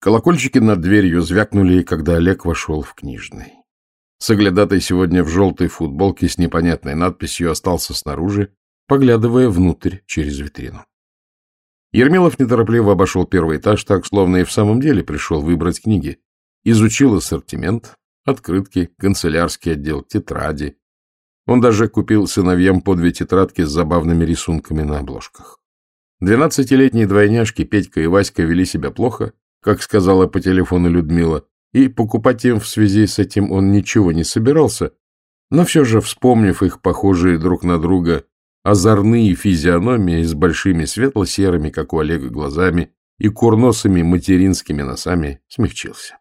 Колокольчики над дверью звякнули, когда Олег вошел в книжный. Соглядатай сегодня в желтой футболке с непонятной надписью остался снаружи, поглядывая внутрь через витрину. Ермилов неторопливо обошел первый этаж, так, словно и в самом деле пришел выбрать книги. Изучил ассортимент, открытки, канцелярский отдел, тетради. Он даже купил сыновьям по две тетрадки с забавными рисунками на обложках. Двенадцатилетние двойняшки Петька и Васька вели себя плохо, как сказала по телефону Людмила, и покупать им в связи с этим он ничего не собирался, но все же, вспомнив их похожие друг на друга озорные физиономии с большими светло-серыми, как у Олега, глазами и курносыми материнскими носами, смягчился.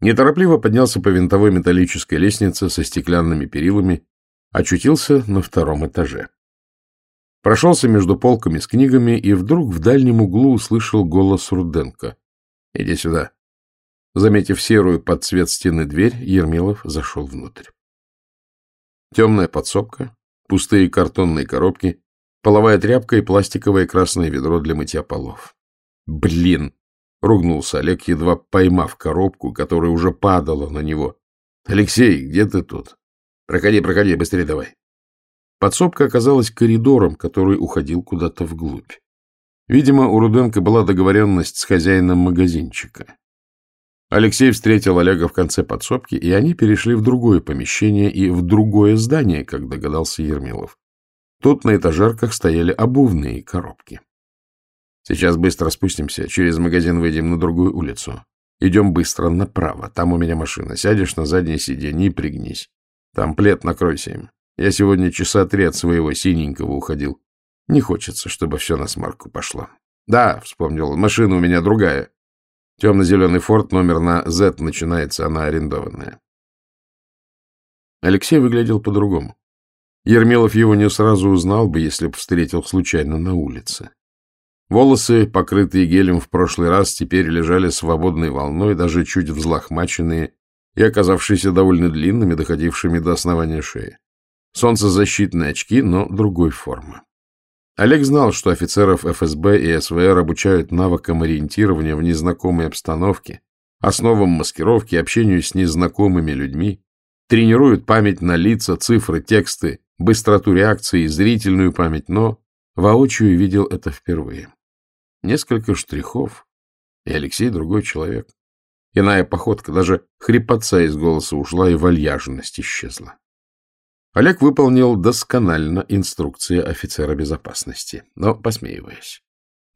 Неторопливо поднялся по винтовой металлической лестнице со стеклянными перилами, очутился на втором этаже. Прошелся между полками с книгами и вдруг в дальнем углу услышал голос Руденко. — Иди сюда. Заметив серую под цвет стены дверь, Ермилов зашел внутрь. Темная подсобка, пустые картонные коробки, половая тряпка и пластиковое красное ведро для мытья полов. «Блин!» — ругнулся Олег, едва поймав коробку, которая уже падала на него. «Алексей, где ты тут? Проходи, проходи, быстрее давай!» Подсобка оказалась коридором, который уходил куда-то вглубь. Видимо, у Руденко была договоренность с хозяином магазинчика. Алексей встретил Олега в конце подсобки, и они перешли в другое помещение и в другое здание, как догадался Ермилов. Тут на этажерках стояли обувные коробки. Сейчас быстро спустимся, через магазин выйдем на другую улицу. Идем быстро направо, там у меня машина. Сядешь на заднее сиденье и пригнись. Там плед накройся им. Я сегодня часа три от своего синенького уходил. Не хочется, чтобы все на смарку пошло. Да, вспомнил машина у меня другая. Темно-зеленый форт, номер на Z начинается, она арендованная. Алексей выглядел по-другому. Ермилов его не сразу узнал бы, если бы встретил случайно на улице. Волосы, покрытые гелем в прошлый раз, теперь лежали свободной волной, даже чуть взлохмаченные и оказавшиеся довольно длинными, доходившими до основания шеи. Солнцезащитные очки, но другой формы. Олег знал, что офицеров ФСБ и СВР обучают навыкам ориентирования в незнакомой обстановке, основам маскировки, общению с незнакомыми людьми, тренируют память на лица, цифры, тексты, быстроту реакции, зрительную память, но воочию видел это впервые. Несколько штрихов, и Алексей другой человек. Иная походка, даже хрипотца из голоса ушла, и вальяжность исчезла. Олег выполнил досконально инструкции офицера безопасности, но, посмеиваясь,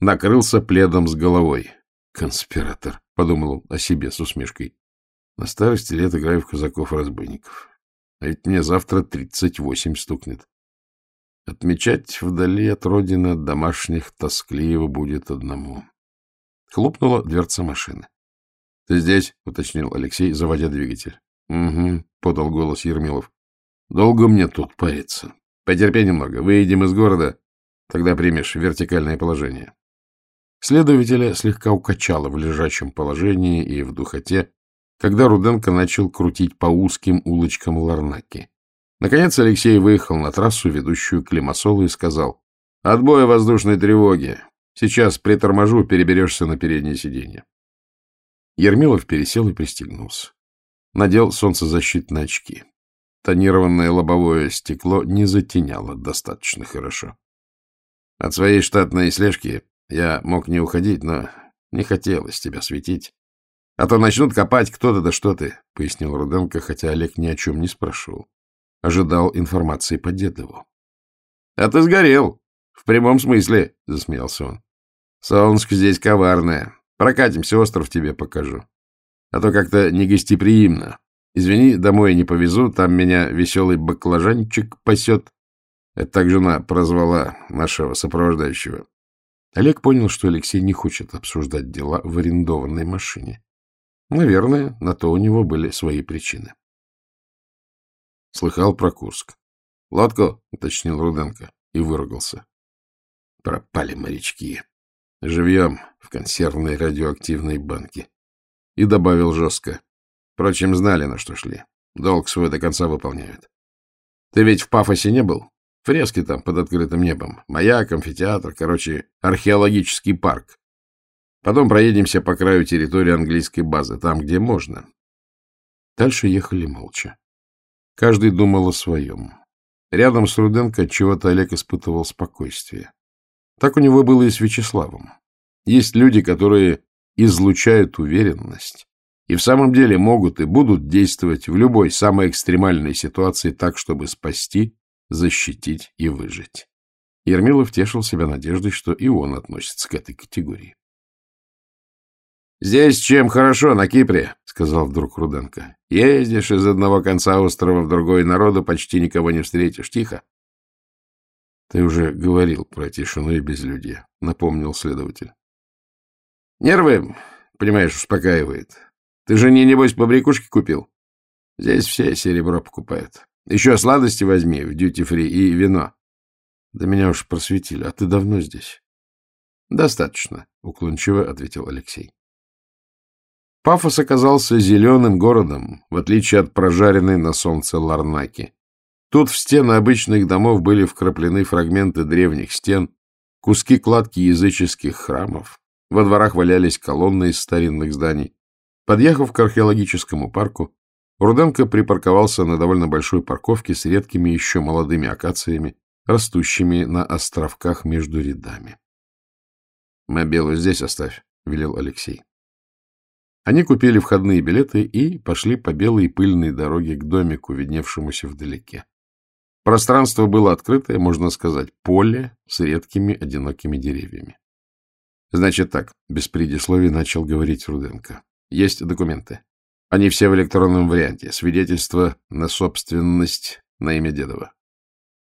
накрылся пледом с головой. «Конспиратор», — подумал он о себе с усмешкой. «На старости лет играю в казаков-разбойников. А ведь мне завтра тридцать восемь стукнет. Отмечать вдали от родины, от домашних, тоскливо будет одному». Хлопнула дверца машины. — Ты здесь? — уточнил Алексей, заводя двигатель. — Угу, — подал голос Ермилов. Долго мне тут париться. Потерпи немного. Выйдем из города, тогда примешь вертикальное положение. Следователя слегка укачало в лежачем положении и в духоте, когда Руденко начал крутить по узким улочкам Ларнаки. Наконец Алексей выехал на трассу, ведущую к Лимассолу, и сказал, «Отбой воздушной тревоги. Сейчас приторможу, переберешься на переднее сиденье». Ермилов пересел и пристегнулся. Надел солнцезащитные очки. Тонированное лобовое стекло не затеняло достаточно хорошо. От своей штатной слежки я мог не уходить, но не хотелось тебя светить. А то начнут копать кто-то да что ты, — пояснил Руденко, хотя Олег ни о чем не спрашивал. Ожидал информации по Дедову. — А ты сгорел. В прямом смысле, — засмеялся он. — Солнышко здесь коварное. Прокатимся, остров тебе покажу. А то как-то негостеприимно. Извини, домой не повезу, там меня веселый баклажанчик пасет. Это так жена прозвала нашего сопровождающего. Олег понял, что Алексей не хочет обсуждать дела в арендованной машине. Наверное, на то у него были свои причины. Слыхал про Курск. — Лодку, — уточнил Руденко и выругался. Пропали морячки. Живьем в консервной радиоактивной банке. И добавил жестко. Впрочем, знали, на что шли. Долг свой до конца выполняют. Ты ведь в Пафосе не был? Фрески там под открытым небом. Маяк, амфитеатр, короче, археологический парк. Потом проедемся по краю территории английской базы, там, где можно. Дальше ехали молча. Каждый думал о своем. Рядом с Руденко чего-то Олег испытывал спокойствие. Так у него было и с Вячеславом. Есть люди, которые излучают уверенность и в самом деле могут и будут действовать в любой самой экстремальной ситуации так, чтобы спасти, защитить и выжить. Ермилов тешил себя надеждой, что и он относится к этой категории. «Здесь чем хорошо, на Кипре», — сказал вдруг Руденко. «Ездишь из одного конца острова в другой, народу почти никого не встретишь. Тихо». «Ты уже говорил про тишину и безлюдье», — напомнил следователь. «Нервы, понимаешь, успокаивает. Ты же не, небось, побрякушки купил? Здесь все серебро покупают. Еще сладости возьми в дьюти-фри и вино». «Да меня уж просветили. А ты давно здесь?» «Достаточно», — уклончиво ответил Алексей. Пафос оказался зеленым городом, в отличие от прожаренной на солнце Ларнаки. Тут в стены обычных домов были вкраплены фрагменты древних стен, куски кладки языческих храмов. Во дворах валялись колонны из старинных зданий. Подъехав к археологическому парку, Руденко припарковался на довольно большой парковке с редкими еще молодыми акациями, растущими на островках между рядами. — Мобилу здесь оставь, — велел Алексей. Они купили входные билеты и пошли по белой пыльной дороге к домику, видневшемуся вдалеке. Пространство было открытое, можно сказать, поле с редкими одинокими деревьями. Значит так, без предисловий начал говорить Руденко. Есть документы. Они все в электронном варианте. Свидетельство на собственность на имя Дедова.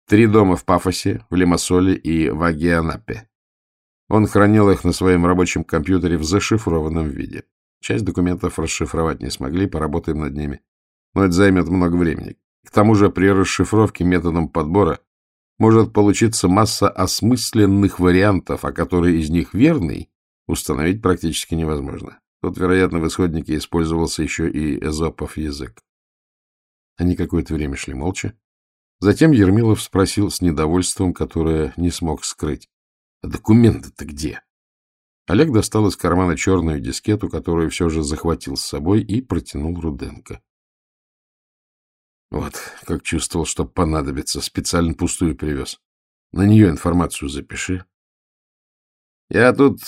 Три дома в Пафосе, в Лимассоле и в Агианапе. Он хранил их на своем рабочем компьютере в зашифрованном виде. Часть документов расшифровать не смогли, поработаем над ними. Но это займет много времени. К тому же при расшифровке методом подбора может получиться масса осмысленных вариантов, а который из них верный, установить практически невозможно. Тут, вероятно, в исходнике использовался еще и эзопов язык. Они какое-то время шли молча. Затем Ермилов спросил с недовольством, которое не смог скрыть. — А документы-то где? Олег достал из кармана черную дискету, которую все же захватил с собой, и протянул Руденко. Вот, как чувствовал, что понадобится, специально пустую привез. На нее информацию запиши. Я тут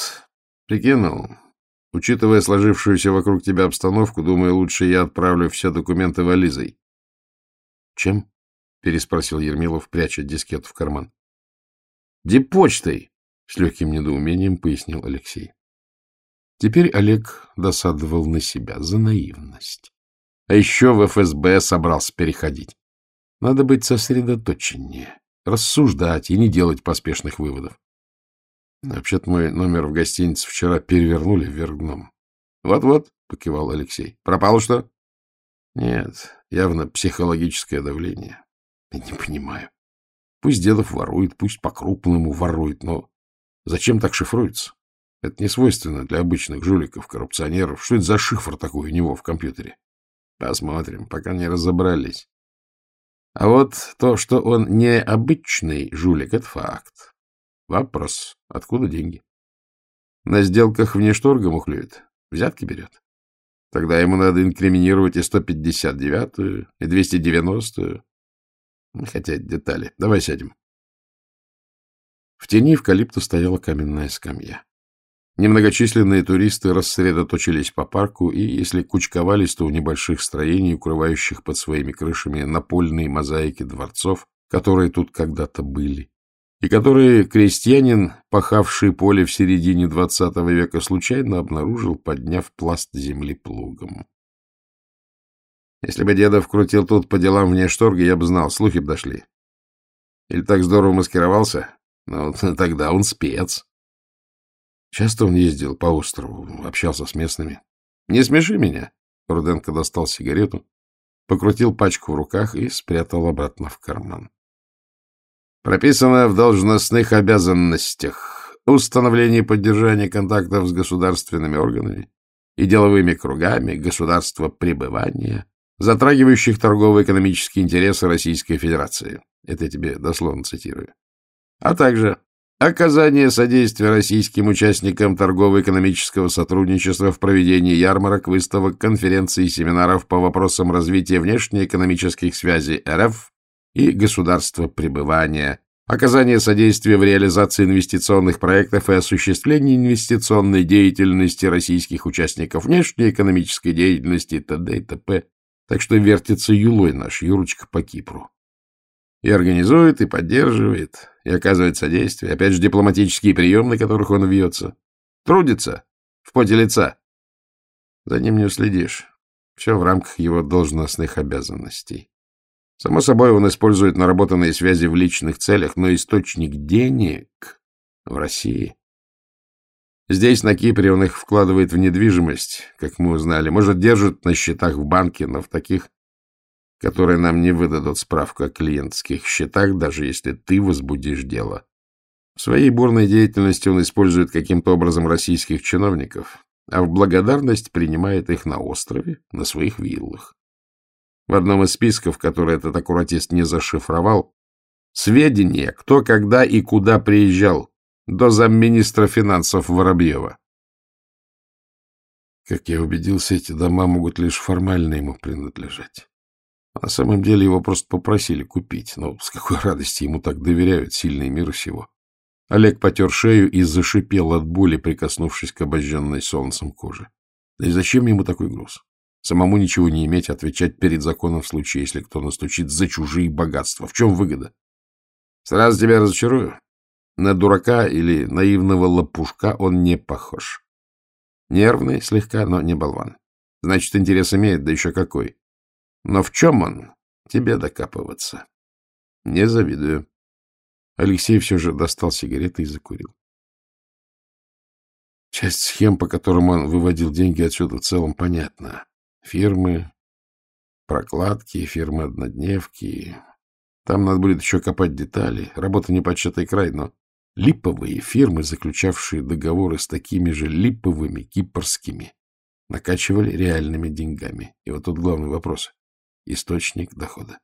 прикинул. Учитывая сложившуюся вокруг тебя обстановку, думаю, лучше я отправлю все документы вализой. — Чем? — переспросил Ермилов, пряча дискету в карман. — Дипочтой. С легким недоумением пояснил Алексей. Теперь Олег досадовал на себя за наивность. А еще в ФСБ собрался переходить. Надо быть сосредоточеннее, рассуждать и не делать поспешных выводов. Вообще-то мой номер в гостинице вчера перевернули вверх дном. Вот — покивал Алексей. — Пропало что? — Нет, явно психологическое давление. Я не понимаю. Пусть Дедов ворует, пусть по-крупному ворует, но Зачем так шифруется? Это не свойственно для обычных жуликов, коррупционеров. Что это за шифр такой у него в компьютере? Посмотрим, пока не разобрались. А вот то, что он не обычный жулик, это факт. Вопрос, откуда деньги? На сделках внешторга мухлюет, взятки берет. Тогда ему надо инкриминировать и 159-ю, и 290-ю. Хотя детали. Давай сядем. В тени эвкалипта стояла каменная скамья. Немногочисленные туристы рассредоточились по парку и, если кучковались, то у небольших строений, укрывающих под своими крышами напольные мозаики дворцов, которые тут когда-то были, и которые крестьянин, пахавший поле в середине двадцатого века, случайно обнаружил, подняв пласт земли плугом. Если бы деда вкрутил тут по делам вне шторга, я бы знал, слухи бы дошли. Или так здорово маскировался, ну, тогда он спец. Часто он ездил по острову, общался с местными. Не смеши меня. Руденко достал сигарету, покрутил пачку в руках и спрятал обратно в карман. Прописано в должностных обязанностях установление и поддержание контактов с государственными органами и деловыми кругами государства пребывания, затрагивающих торгово-экономические интересы Российской Федерации. Это я тебе дословно цитирую а также Оказание содействия российским участникам торгово-экономического сотрудничества в проведении ярмарок, выставок, конференций и семинаров по вопросам развития внешнеэкономических связей РФ и государства пребывания, оказание содействия в реализации инвестиционных проектов и осуществлении инвестиционной деятельности российских участников внешнеэкономической деятельности т.д. и т.п. Так что вертится юлой наш Юрочка по Кипру. И организует, и поддерживает, и оказывает содействие. Опять же, дипломатические приемы, на которых он вьется. Трудится. В поте лица. За ним не уследишь. Все в рамках его должностных обязанностей. Само собой, он использует наработанные связи в личных целях, но источник денег в России. Здесь, на Кипре, он их вкладывает в недвижимость, как мы узнали. Может, держит на счетах в банке, но в таких которые нам не выдадут справку о клиентских счетах, даже если ты возбудишь дело. В своей бурной деятельности он использует каким-то образом российских чиновников, а в благодарность принимает их на острове, на своих виллах. В одном из списков, который этот аккуратист не зашифровал, сведения, кто, когда и куда приезжал, до замминистра финансов Воробьева. Как я убедился, эти дома могут лишь формально ему принадлежать. На самом деле его просто попросили купить, но с какой радости ему так доверяют сильные мира сего. Олег потер шею и зашипел от боли, прикоснувшись к обожженной солнцем коже. Да и зачем ему такой груз? Самому ничего не иметь, отвечать перед законом в случае, если кто настучит за чужие богатства. В чем выгода? Сразу тебя разочарую. На дурака или наивного лопушка он не похож. Нервный слегка, но не болван. Значит, интерес имеет, да еще какой. Но в чем он? Тебе докапываться. Не завидую. Алексей все же достал сигареты и закурил. Часть схем, по которым он выводил деньги отсюда, в целом понятна. Фирмы, прокладки, фирмы-однодневки. Там надо будет еще копать детали. Работа не початый край, но липовые фирмы, заключавшие договоры с такими же липовыми кипрскими, накачивали реальными деньгами. И вот тут главный вопрос источник дохода.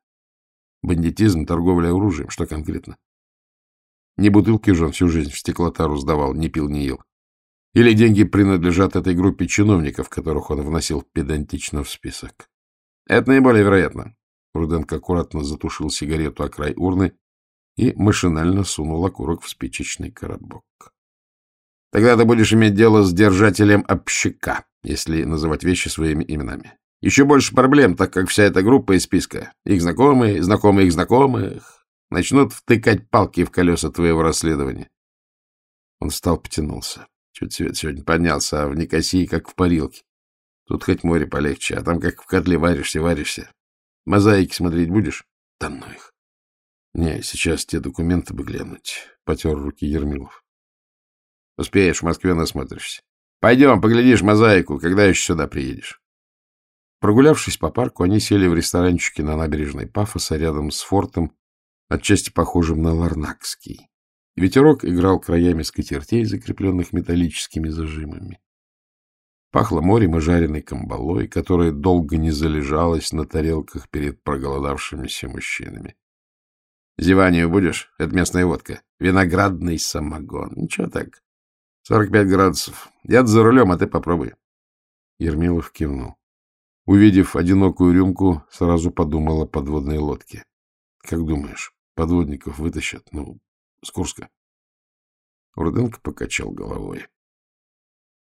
Бандитизм, торговля оружием, что конкретно? Не бутылки же он всю жизнь в стеклотару сдавал, не пил, не ел. Или деньги принадлежат этой группе чиновников, которых он вносил педантично в список. Это наиболее вероятно. Руденко аккуратно затушил сигарету о край урны и машинально сунул окурок в спичечный коробок. Тогда ты будешь иметь дело с держателем общака, если называть вещи своими именами. Еще больше проблем, так как вся эта группа из списка, их знакомые, знакомые их знакомых, начнут втыкать палки в колеса твоего расследования. Он встал, потянулся. Чуть свет сегодня поднялся, а в Никосии как в парилке. Тут хоть море полегче, а там как в котле варишься, варишься. Мозаики смотреть будешь? Да ну их. Не, сейчас те документы бы глянуть. Потер руки Ермилов. Успеешь, в Москве насмотришься. Пойдем, поглядишь мозаику, когда еще сюда приедешь. Прогулявшись по парку, они сели в ресторанчике на набережной Пафоса рядом с фортом, отчасти похожим на Ларнакский. Ветерок играл краями скатертей, закрепленных металлическими зажимами. Пахло морем и жареной камбалой, которая долго не залежалась на тарелках перед проголодавшимися мужчинами. — Зеванию будешь? Это местная водка. Виноградный самогон. Ничего так. Сорок пять градусов. я за рулем, а ты попробуй. Ермилов кивнул. Увидев одинокую рюмку, сразу подумала о подводной лодке. Как думаешь, подводников вытащат? Ну, с Курска? Руденко покачал головой.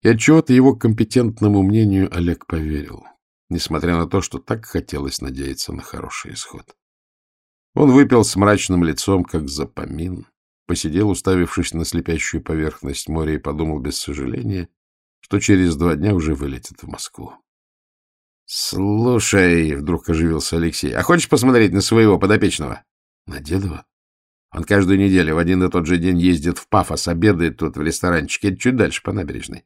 И отчего-то его компетентному мнению Олег поверил, несмотря на то, что так хотелось надеяться на хороший исход. Он выпил с мрачным лицом, как запомин, посидел, уставившись на слепящую поверхность моря, и подумал без сожаления, что через два дня уже вылетит в Москву. — Слушай, — вдруг оживился Алексей, — а хочешь посмотреть на своего подопечного? — На Дедова? Он каждую неделю в один и тот же день ездит в Пафос, обедает тут в ресторанчике, чуть дальше по набережной.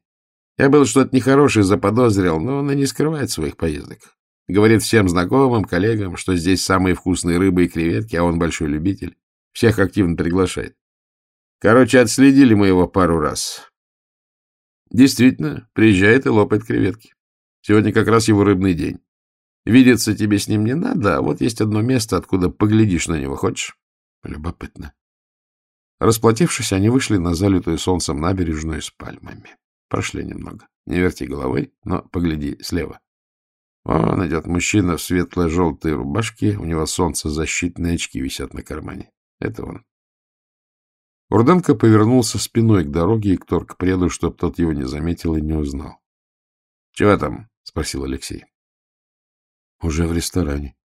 Я был что-то нехорошее заподозрил, но он и не скрывает своих поездок. Говорит всем знакомым, коллегам, что здесь самые вкусные рыбы и креветки, а он большой любитель. Всех активно приглашает. Короче, отследили мы его пару раз. Действительно, приезжает и лопает креветки. Сегодня как раз его рыбный день. Видеться тебе с ним не надо, а вот есть одно место, откуда поглядишь на него. Хочешь? Любопытно. Расплатившись, они вышли на залитую солнцем набережную с пальмами. Прошли немного. Не верти головой, но погляди слева. Он идет мужчина в светло-желтой рубашке, у него солнцезащитные очки висят на кармане. Это он. Урденко повернулся спиной к дороге и к торгпреду, чтоб тот его не заметил и не узнал. — Чего там? — спросил Алексей. — Уже в ресторане.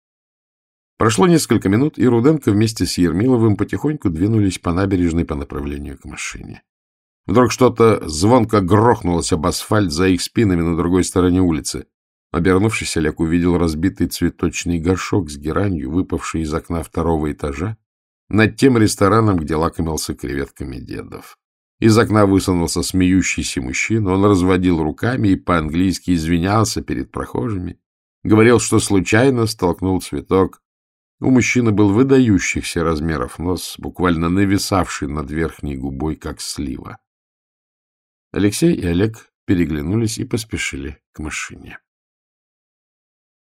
Прошло несколько минут, и Руденко вместе с Ермиловым потихоньку двинулись по набережной по направлению к машине. Вдруг что-то звонко грохнулось об асфальт за их спинами на другой стороне улицы. Обернувшись, Олег увидел разбитый цветочный горшок с геранью, выпавший из окна второго этажа, над тем рестораном, где лакомился креветками дедов. Из окна высунулся смеющийся мужчина, он разводил руками и по-английски извинялся перед прохожими, говорил, что случайно столкнул цветок. У мужчины был выдающихся размеров нос, буквально нависавший над верхней губой, как слива. Алексей и Олег переглянулись и поспешили к машине.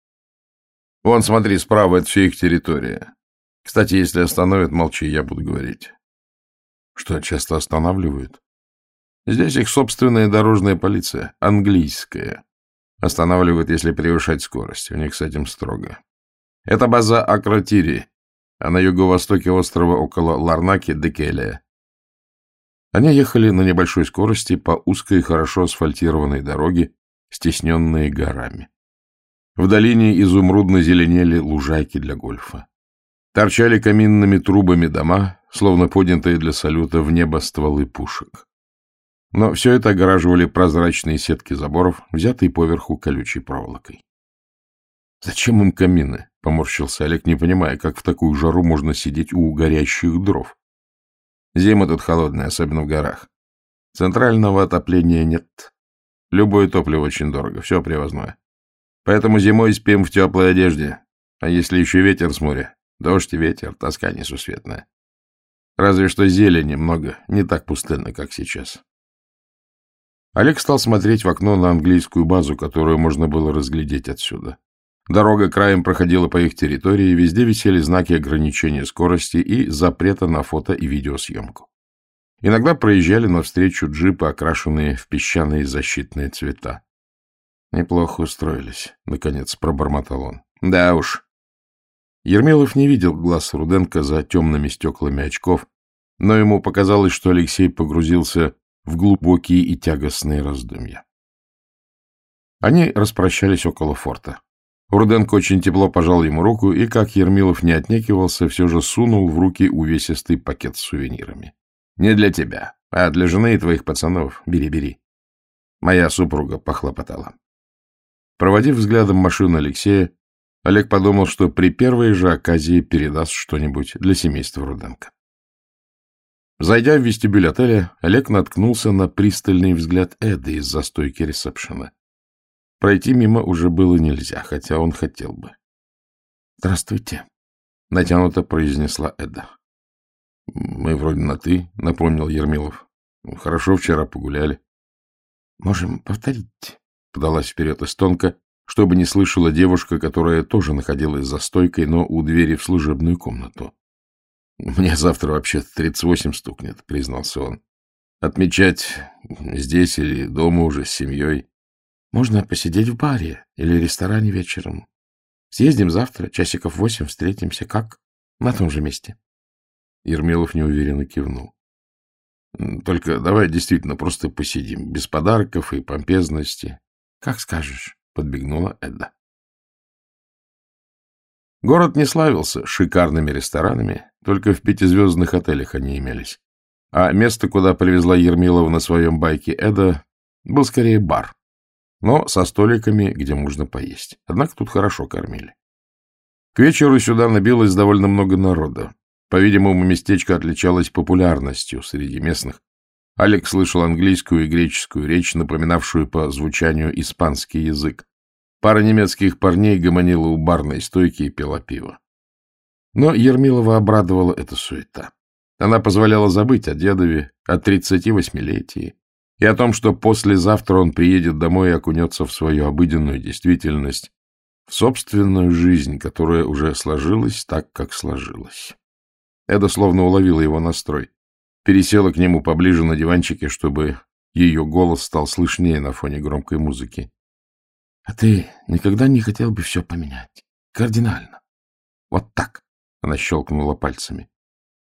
— Вон, смотри, справа — это все их территория. Кстати, если остановят, молчи, я буду говорить. Что, часто останавливают? Здесь их собственная дорожная полиция, английская. Останавливают, если превышать скорость. У них с этим строго. Это база Акротири, а на юго-востоке острова около Ларнаки-Декелия. Они ехали на небольшой скорости по узкой, хорошо асфальтированной дороге, стесненной горами. В долине изумрудно зеленели лужайки для гольфа. Торчали каминными трубами дома, словно поднятые для салюта в небо стволы пушек. Но все это огораживали прозрачные сетки заборов, взятые поверху колючей проволокой. — Зачем им камины? — поморщился Олег, не понимая, как в такую жару можно сидеть у горящих дров. Зима тут холодная, особенно в горах. Центрального отопления нет. Любое топливо очень дорого, все привозное. Поэтому зимой спим в теплой одежде. А если еще ветер с моря, Дождь и ветер, тоска несусветная. Разве что зелени много, не так пустынно, как сейчас. Олег стал смотреть в окно на английскую базу, которую можно было разглядеть отсюда. Дорога краем проходила по их территории, везде висели знаки ограничения скорости и запрета на фото и видеосъемку. Иногда проезжали навстречу джипы, окрашенные в песчаные защитные цвета. Неплохо устроились, — наконец пробормотал он. Да уж, Ермилов не видел глаз Руденко за темными стеклами очков, но ему показалось, что Алексей погрузился в глубокие и тягостные раздумья. Они распрощались около форта. Руденко очень тепло пожал ему руку и, как Ермилов не отнекивался, все же сунул в руки увесистый пакет с сувенирами. — Не для тебя, а для жены и твоих пацанов. Бери, бери. Моя супруга похлопотала. Проводив взглядом машину Алексея, Олег подумал, что при первой же оказии передаст что-нибудь для семейства Руденко. Зайдя в вестибюль отеля, Олег наткнулся на пристальный взгляд Эды из застойки ресепшена. Пройти мимо уже было нельзя, хотя он хотел бы. — Здравствуйте, — натянуто произнесла Эда. — Мы вроде на «ты», — напомнил Ермилов. — Хорошо вчера погуляли. — Можем повторить, — подалась вперед эстонка, чтобы не слышала девушка, которая тоже находилась за стойкой, но у двери в служебную комнату. — Мне завтра вообще-то 38 стукнет, — признался он. — Отмечать здесь или дома уже с семьей. — Можно посидеть в баре или ресторане вечером. Съездим завтра, часиков восемь, встретимся. Как? На том же месте. Ермилов неуверенно кивнул. — Только давай действительно просто посидим, без подарков и помпезности. — Как скажешь подбегнула Эдда. Город не славился шикарными ресторанами, только в пятизвездных отелях они имелись. А место, куда привезла Ермилова на своем байке Эда, был скорее бар, но со столиками, где можно поесть. Однако тут хорошо кормили. К вечеру сюда набилось довольно много народа. По-видимому, местечко отличалось популярностью среди местных. Алекс слышал английскую и греческую речь, напоминавшую по звучанию испанский язык. Пара немецких парней гомонила у барной стойки и пила пиво. Но Ермилова обрадовала эта суета. Она позволяла забыть о дедове, о 38-летии и о том, что послезавтра он приедет домой и окунется в свою обыденную действительность, в собственную жизнь, которая уже сложилась так, как сложилась. Эда словно уловила его настрой. пересела к нему поближе на диванчике, чтобы ее голос стал слышнее на фоне громкой музыки. — А ты никогда не хотел бы все поменять? Кардинально. Вот так. Она щелкнула пальцами.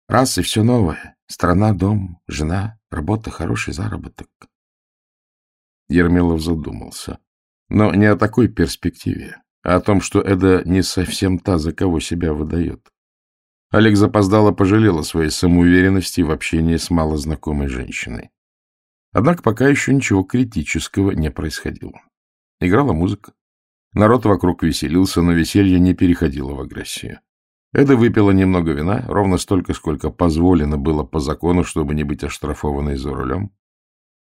Раз и все новое. Страна, дом, жена, работа, хороший заработок. Ермилов задумался. Но не о такой перспективе, а о том, что Эда не совсем та, за кого себя выдает. Олег запоздало пожалел о своей самоуверенности в общении с малознакомой женщиной. Однако пока еще ничего критического не происходило. Играла музыка. Народ вокруг веселился, но веселье не переходило в агрессию. Эда выпила немного вина, ровно столько, сколько позволено было по закону, чтобы не быть оштрафованной за рулем.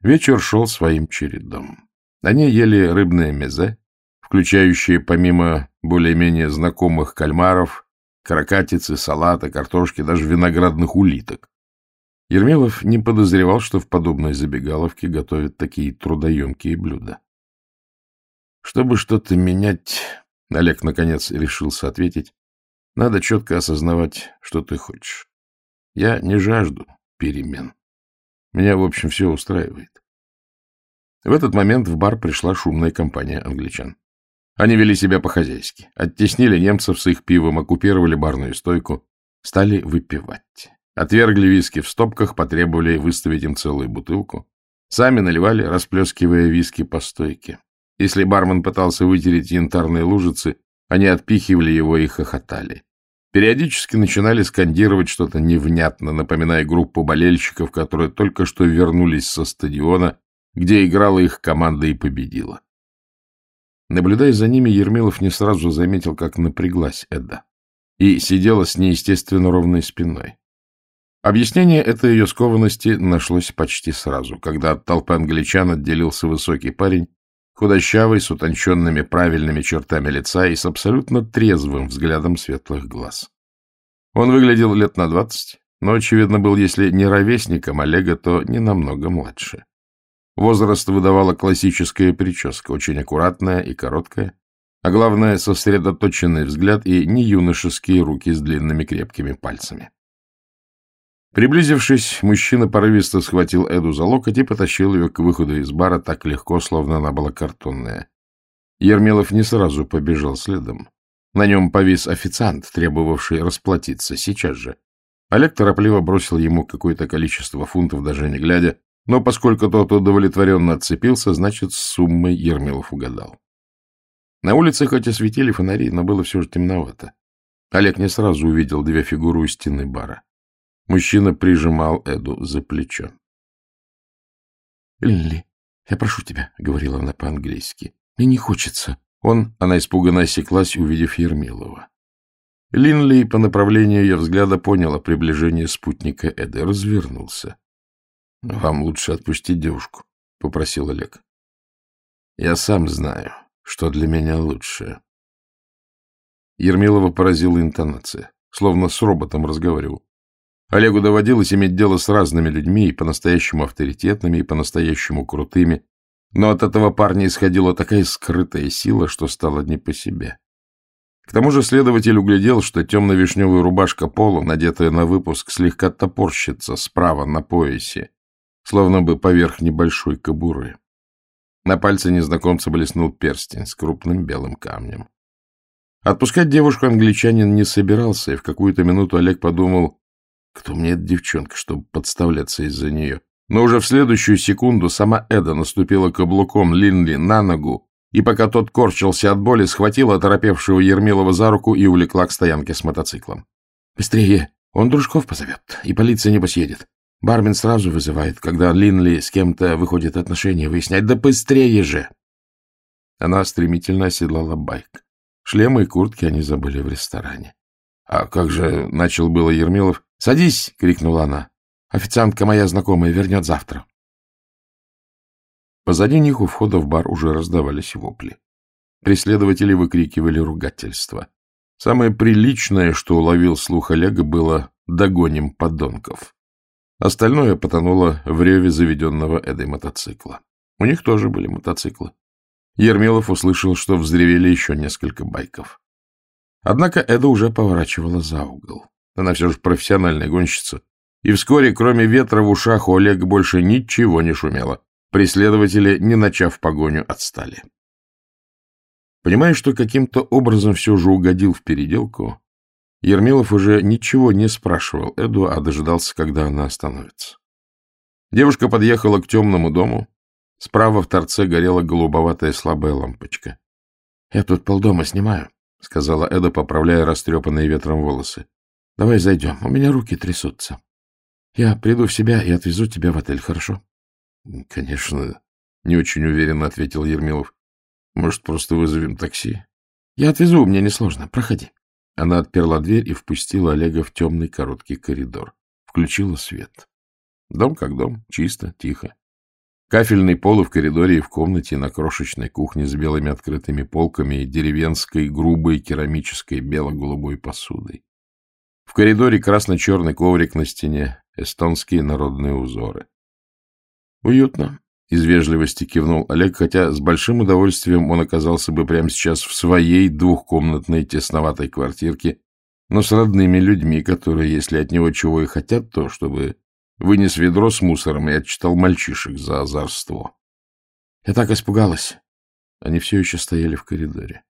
Вечер шел своим чередом. Они ели рыбное мезе, включающее помимо более-менее знакомых кальмаров, каракатицы, салата, картошки, даже виноградных улиток. Ермилов не подозревал, что в подобной забегаловке готовят такие трудоемкие блюда. Чтобы что-то менять, Олег, наконец, решился ответить, надо четко осознавать, что ты хочешь. Я не жажду перемен. Меня, в общем, все устраивает. В этот момент в бар пришла шумная компания англичан. Они вели себя по-хозяйски. Оттеснили немцев с их пивом, оккупировали барную стойку, стали выпивать. Отвергли виски в стопках, потребовали выставить им целую бутылку. Сами наливали, расплескивая виски по стойке. Если бармен пытался вытереть янтарные лужицы, они отпихивали его и хохотали. Периодически начинали скандировать что-то невнятно, напоминая группу болельщиков, которые только что вернулись со стадиона, где играла их команда и победила. Наблюдая за ними, Ермилов не сразу заметил, как напряглась Эда, и сидела с неестественно ровной спиной. Объяснение этой ее скованности нашлось почти сразу, когда от толпы англичан отделился высокий парень худощавый, с утонченными правильными чертами лица и с абсолютно трезвым взглядом светлых глаз. Он выглядел лет на двадцать, но, очевидно, был, если не ровесником Олега, то не намного младше. Возраст выдавала классическая прическа, очень аккуратная и короткая, а главное, сосредоточенный взгляд и не юношеские руки с длинными крепкими пальцами. Приблизившись, мужчина порывисто схватил Эду за локоть и потащил ее к выходу из бара так легко, словно она была картонная. Ермилов не сразу побежал следом. На нем повис официант, требовавший расплатиться сейчас же. Олег торопливо бросил ему какое-то количество фунтов, даже не глядя, но поскольку тот удовлетворенно отцепился, значит, с суммой Ермилов угадал. На улице хоть и светили фонари, но было все же темновато. Олег не сразу увидел две фигуры у стены бара. Мужчина прижимал Эду за плечо. — Лилли, я прошу тебя, — говорила она по-английски. — Мне не хочется. Он... Она испуганно осеклась, увидев Ермилова. Линли по направлению ее взгляда понял о приближении спутника Эды, развернулся. — Вам лучше отпустить девушку, — попросил Олег. — Я сам знаю, что для меня лучше. Ермилова поразила интонация, словно с роботом разговаривал. Олегу доводилось иметь дело с разными людьми, и по-настоящему авторитетными, и по-настоящему крутыми, но от этого парня исходила такая скрытая сила, что стало не по себе. К тому же следователь углядел, что темно-вишневая рубашка пола, надетая на выпуск, слегка топорщится справа на поясе, словно бы поверх небольшой кобуры. На пальце незнакомца блеснул перстень с крупным белым камнем. Отпускать девушку англичанин не собирался, и в какую-то минуту Олег подумал, кто мне эта девчонка, чтобы подставляться из-за нее? Но уже в следующую секунду сама Эда наступила каблуком Линли на ногу, и пока тот корчился от боли, схватила оторопевшего Ермилова за руку и увлекла к стоянке с мотоциклом. — Быстрее! Он дружков позовет, и полиция небось едет. Бармен сразу вызывает, когда Линли с кем-то выходит отношения выяснять. Да быстрее же! Она стремительно оседлала байк. Шлемы и куртки они забыли в ресторане. — А как же, — начал было Ермилов, «Садись!» — крикнула она. «Официантка моя знакомая вернет завтра». Позади них у входа в бар уже раздавались вопли. Преследователи выкрикивали ругательства. Самое приличное, что уловил слух Олега, было «догоним подонков». Остальное потонуло в реве заведенного Эдой мотоцикла. У них тоже были мотоциклы. Ермилов услышал, что взревели еще несколько байков. Однако Эда уже поворачивала за угол. Она все же профессиональная гонщица. И вскоре, кроме ветра в ушах, у Олега больше ничего не шумело. Преследователи, не начав погоню, отстали. Понимая, что каким-то образом все же угодил в переделку, Ермилов уже ничего не спрашивал Эду, а дожидался, когда она остановится. Девушка подъехала к темному дому. Справа в торце горела голубоватая слабая лампочка. — Я тут полдома снимаю, — сказала Эда, поправляя растрепанные ветром волосы. — Давай зайдем, у меня руки трясутся. Я приду в себя и отвезу тебя в отель, хорошо? — Конечно, — не очень уверенно ответил Ермилов. — Может, просто вызовем такси? — Я отвезу, мне несложно. Проходи. Она отперла дверь и впустила Олега в темный короткий коридор. Включила свет. Дом как дом, чисто, тихо. Кафельный пол в коридоре и в комнате на крошечной кухне с белыми открытыми полками и деревенской грубой керамической бело-голубой посудой. В коридоре красно-черный коврик на стене, эстонские народные узоры. Уютно, из вежливости кивнул Олег, хотя с большим удовольствием он оказался бы прямо сейчас в своей двухкомнатной тесноватой квартирке, но с родными людьми, которые, если от него чего и хотят, то чтобы вынес ведро с мусором и отчитал мальчишек за озорство. Я так испугалась. Они все еще стояли в коридоре.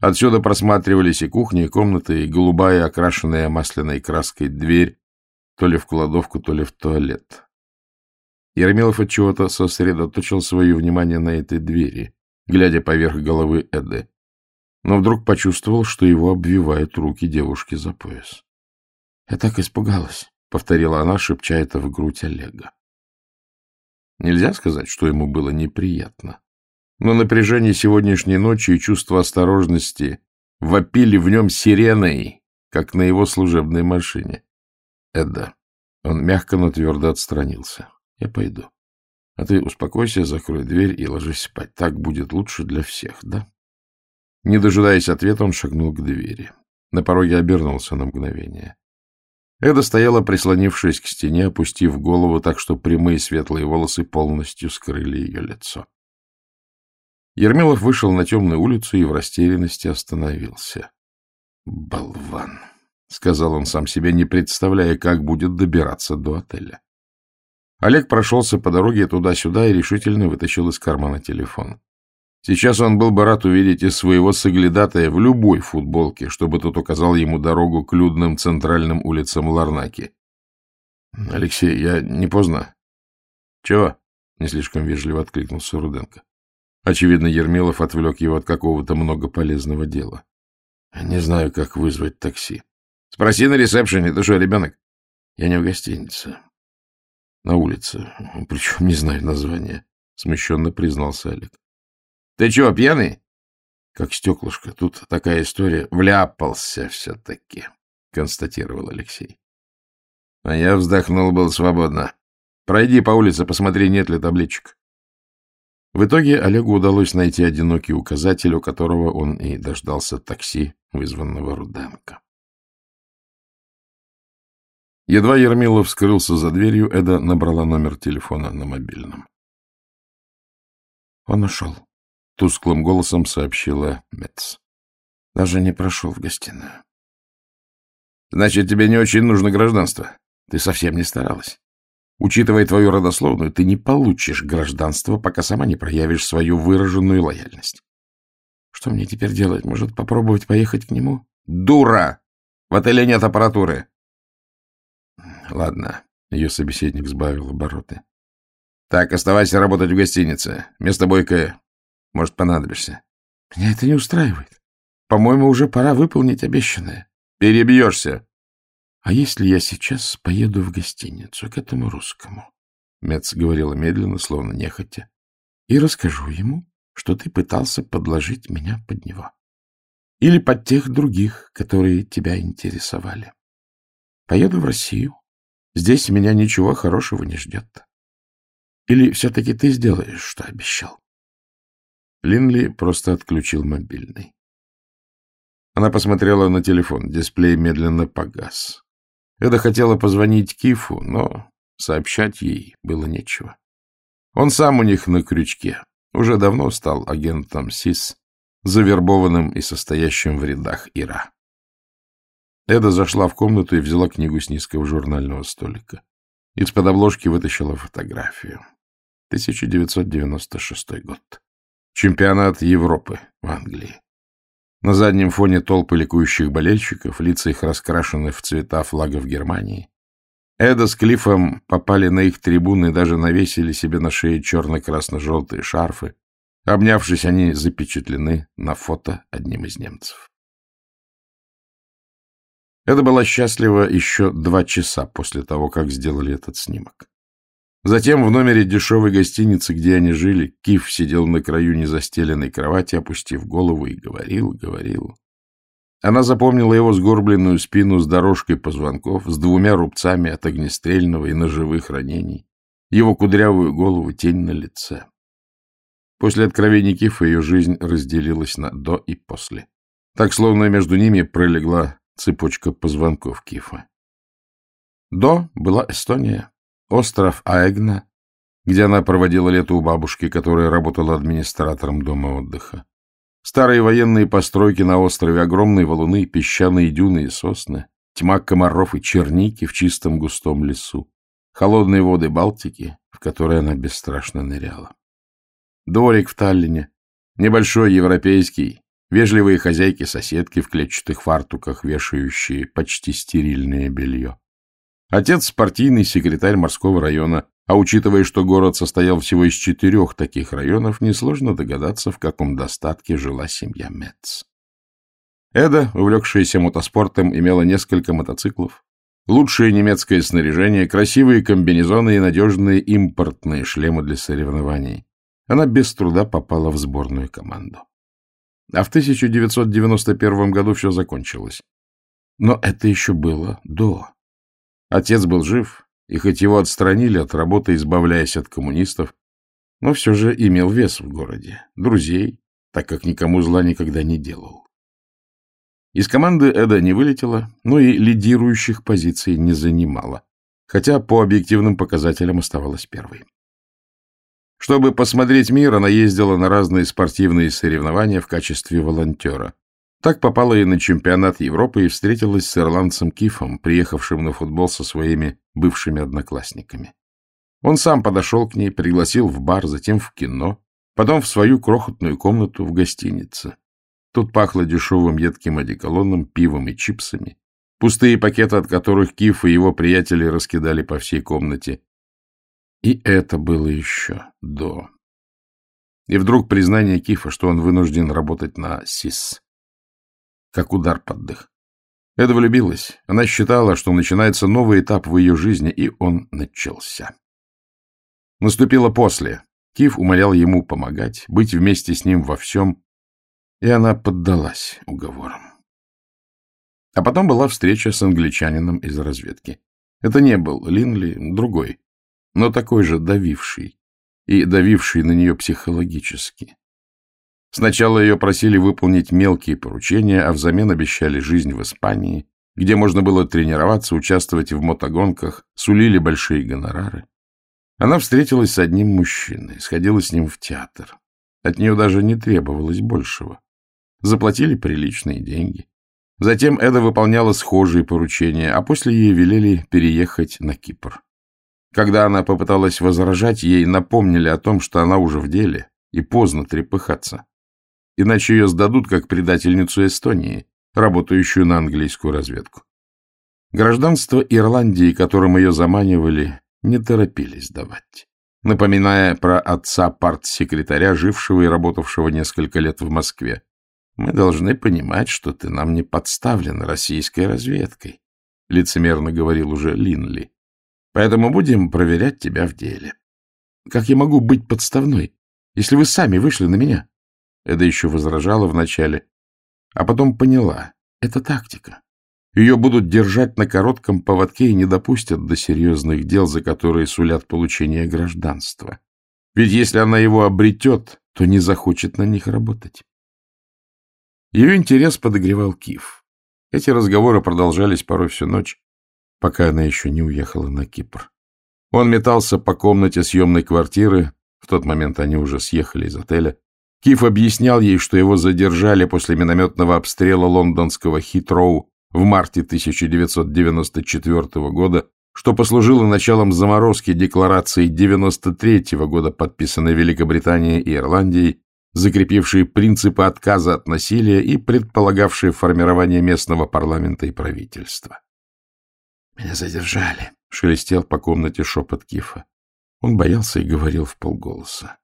Отсюда просматривались и кухня, и комната, и голубая, окрашенная масляной краской дверь, то ли в кладовку, то ли в туалет. Ермилов от чего-то сосредоточил свое внимание на этой двери, глядя поверх головы Эды. Но вдруг почувствовал, что его обвивают руки девушки за пояс. — Я так испугалась. — повторила она, шепча это в грудь Олега. Нельзя сказать, что ему было неприятно. Но напряжение сегодняшней ночи и чувство осторожности вопили в нем сиреной, как на его служебной машине. Эда. Он мягко, но твердо отстранился. Я пойду. А ты успокойся, закрой дверь и ложись спать. Так будет лучше для всех, да? Не дожидаясь ответа, он шагнул к двери. На пороге обернулся на мгновение. Эда стояла, прислонившись к стене, опустив голову так, что прямые светлые волосы полностью скрыли ее лицо. Ермилов вышел на темную улицу и в растерянности остановился. «Болван!» — сказал он сам себе, не представляя, как будет добираться до отеля. Олег прошелся по дороге туда-сюда и решительно вытащил из кармана телефон. Сейчас он был бы рад увидеть и своего соглядатая в любой футболке, чтобы тот указал ему дорогу к людным центральным улицам Ларнаки. — Алексей, я не поздно? — Чего? — не слишком вежливо откликнулся Руденко. Очевидно, Ермилов отвлек его от какого-то многополезного дела. — Не знаю, как вызвать такси. — Спроси на ресепшене. Ты что, ребенок? — Я не в гостинице. — На улице. Причем не знаю названия. — смущенно признался Олег. Ты чего, пьяный? Как стеклышко. Тут такая история. Вляпался все-таки, констатировал Алексей. А я вздохнул, был свободно. Пройди по улице, посмотри, нет ли табличек. В итоге Олегу удалось найти одинокий указатель, у которого он и дождался такси, вызванного Руденко. Едва Ермилов скрылся за дверью, Эда набрала номер телефона на мобильном. Он ушел тусклым голосом сообщила Метц. Даже не прошел в гостиную. Значит, тебе не очень нужно гражданство. Ты совсем не старалась. Учитывая твою родословную, ты не получишь гражданство, пока сама не проявишь свою выраженную лояльность. Что мне теперь делать? Может, попробовать поехать к нему? Дура! В отеле нет аппаратуры. Ладно, ее собеседник сбавил обороты. Так, оставайся работать в гостинице. Место бойкое. Может, понадобишься. Меня это не устраивает. По-моему, уже пора выполнить обещанное. Перебьешься. А если я сейчас поеду в гостиницу к этому русскому? Мец говорила медленно, словно нехотя. И расскажу ему, что ты пытался подложить меня под него. Или под тех других, которые тебя интересовали. Поеду в Россию. Здесь меня ничего хорошего не ждет. Или все-таки ты сделаешь, что обещал? Линли просто отключил мобильный. Она посмотрела на телефон, дисплей медленно погас. Эда хотела позвонить Кифу, но сообщать ей было нечего. Он сам у них на крючке, уже давно стал агентом СИС, завербованным и состоящим в рядах Ира. Эда зашла в комнату и взяла книгу с низкого журнального столика. Из-под обложки вытащила фотографию. 1996 год. Чемпионат Европы в Англии. На заднем фоне толпы ликующих болельщиков, лица их раскрашены в цвета флагов Германии. Эда с Клиффом попали на их трибуны и даже навесили себе на шее черно-красно-желтые шарфы. Обнявшись, они запечатлены на фото одним из немцев. Это была счастлива еще два часа после того, как сделали этот снимок. Затем в номере дешевой гостиницы, где они жили, Киф сидел на краю незастеленной кровати, опустив голову, и говорил, говорил. Она запомнила его сгорбленную спину с дорожкой позвонков, с двумя рубцами от огнестрельного и ножевых ранений, его кудрявую голову, тень на лице. После откровений Кифа ее жизнь разделилась на «до» и «после». Так, словно между ними пролегла цепочка позвонков Кифа. До была Эстония, остров Аэгна, где она проводила лето у бабушки, которая работала администратором дома отдыха. Старые военные постройки на острове, огромные валуны, песчаные дюны и сосны, тьма комаров и черники в чистом густом лесу, холодные воды Балтики, в которые она бесстрашно ныряла. Дворик в Таллине, небольшой европейский, Вежливые хозяйки-соседки в клетчатых фартуках, вешающие почти стерильное белье. Отец — партийный секретарь морского района, а учитывая, что город состоял всего из четырех таких районов, несложно догадаться, в каком достатке жила семья Мец. Эда, увлекшаяся мотоспортом, имела несколько мотоциклов, лучшее немецкое снаряжение, красивые комбинезоны и надежные импортные шлемы для соревнований. Она без труда попала в сборную команду. А в 1991 году все закончилось. Но это еще было до. Отец был жив, и хоть его отстранили от работы, избавляясь от коммунистов, но все же имел вес в городе, друзей, так как никому зла никогда не делал. Из команды Эда не вылетела, но и лидирующих позиций не занимала, хотя по объективным показателям оставалась первой. Чтобы посмотреть мир, она ездила на разные спортивные соревнования в качестве волонтера. Так попала и на чемпионат Европы и встретилась с ирландцем Кифом, приехавшим на футбол со своими бывшими одноклассниками. Он сам подошел к ней, пригласил в бар, затем в кино, потом в свою крохотную комнату в гостинице. Тут пахло дешевым едким одеколоном, пивом и чипсами, пустые пакеты от которых Киф и его приятели раскидали по всей комнате, и это было еще до. И вдруг признание Кифа, что он вынужден работать на СИС. Как удар под дых. Эда влюбилась. Она считала, что начинается новый этап в ее жизни, и он начался. Наступило после. Киф умолял ему помогать, быть вместе с ним во всем, и она поддалась уговорам. А потом была встреча с англичанином из разведки. Это не был Линли, другой но такой же давивший, и давивший на нее психологически. Сначала ее просили выполнить мелкие поручения, а взамен обещали жизнь в Испании, где можно было тренироваться, участвовать в мотогонках, сулили большие гонорары. Она встретилась с одним мужчиной, сходила с ним в театр. От нее даже не требовалось большего. Заплатили приличные деньги. Затем Эда выполняла схожие поручения, а после ей велели переехать на Кипр. Когда она попыталась возражать, ей напомнили о том, что она уже в деле, и поздно трепыхаться. Иначе ее сдадут как предательницу Эстонии, работающую на английскую разведку. Гражданство Ирландии, которым ее заманивали, не торопились давать. Напоминая про отца партсекретаря, жившего и работавшего несколько лет в Москве. «Мы должны понимать, что ты нам не подставлен российской разведкой», — лицемерно говорил уже Линли. Поэтому будем проверять тебя в деле. Как я могу быть подставной, если вы сами вышли на меня? Эда еще возражала вначале, а потом поняла. Это тактика. Ее будут держать на коротком поводке и не допустят до серьезных дел, за которые сулят получение гражданства. Ведь если она его обретет, то не захочет на них работать. Ее интерес подогревал Киев. Эти разговоры продолжались порой всю ночь пока она еще не уехала на Кипр. Он метался по комнате съемной квартиры, в тот момент они уже съехали из отеля. Киф объяснял ей, что его задержали после минометного обстрела лондонского Хитроу, в марте 1994 года, что послужило началом заморозки декларации 93 года, подписанной Великобританией и Ирландией, закрепившей принципы отказа от насилия и предполагавшей формирование местного парламента и правительства. «Меня задержали», — шелестел по комнате шепот Кифа. Он боялся и говорил в полголоса.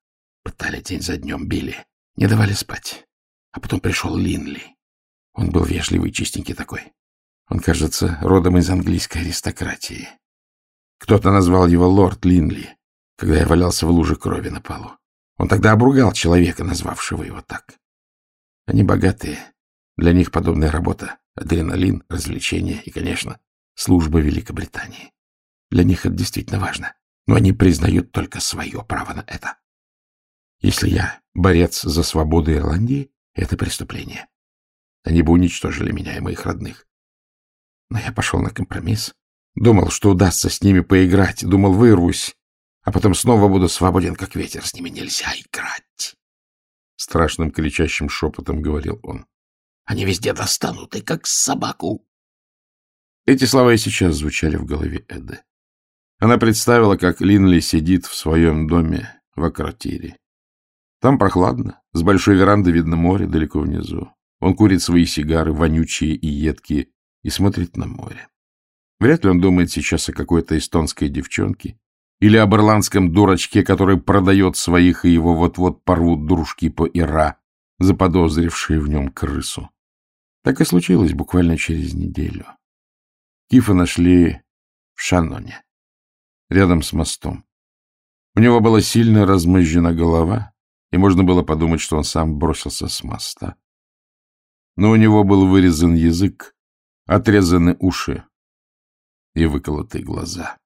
Пытали день за днем, били, не давали спать. А потом пришел Линли. Он был вежливый, чистенький такой. Он, кажется, родом из английской аристократии. Кто-то назвал его лорд Линли, когда я валялся в луже крови на полу. Он тогда обругал человека, назвавшего его так. Они богатые. Для них подобная работа — адреналин, развлечения и, конечно, служба Великобритании. Для них это действительно важно, но они признают только свое право на это. Если я борец за свободу Ирландии, это преступление. Они бы уничтожили меня и моих родных. Но я пошел на компромисс. Думал, что удастся с ними поиграть, думал, вырвусь, а потом снова буду свободен, как ветер. С ними нельзя играть. Страшным кричащим шепотом говорил он. Они везде достанут, и как собаку. Эти слова и сейчас звучали в голове Эды. Она представила, как Линли сидит в своем доме в квартире. Там прохладно, с большой веранды видно море далеко внизу. Он курит свои сигары, вонючие и едкие, и смотрит на море. Вряд ли он думает сейчас о какой-то эстонской девчонке или об ирландском дурачке, который продает своих, и его вот-вот порвут дружки по Ира, заподозрившие в нем крысу. Так и случилось буквально через неделю. Кифа нашли в Шаноне, рядом с мостом. У него была сильно размозжена голова, и можно было подумать, что он сам бросился с моста. Но у него был вырезан язык, отрезаны уши и выколоты глаза.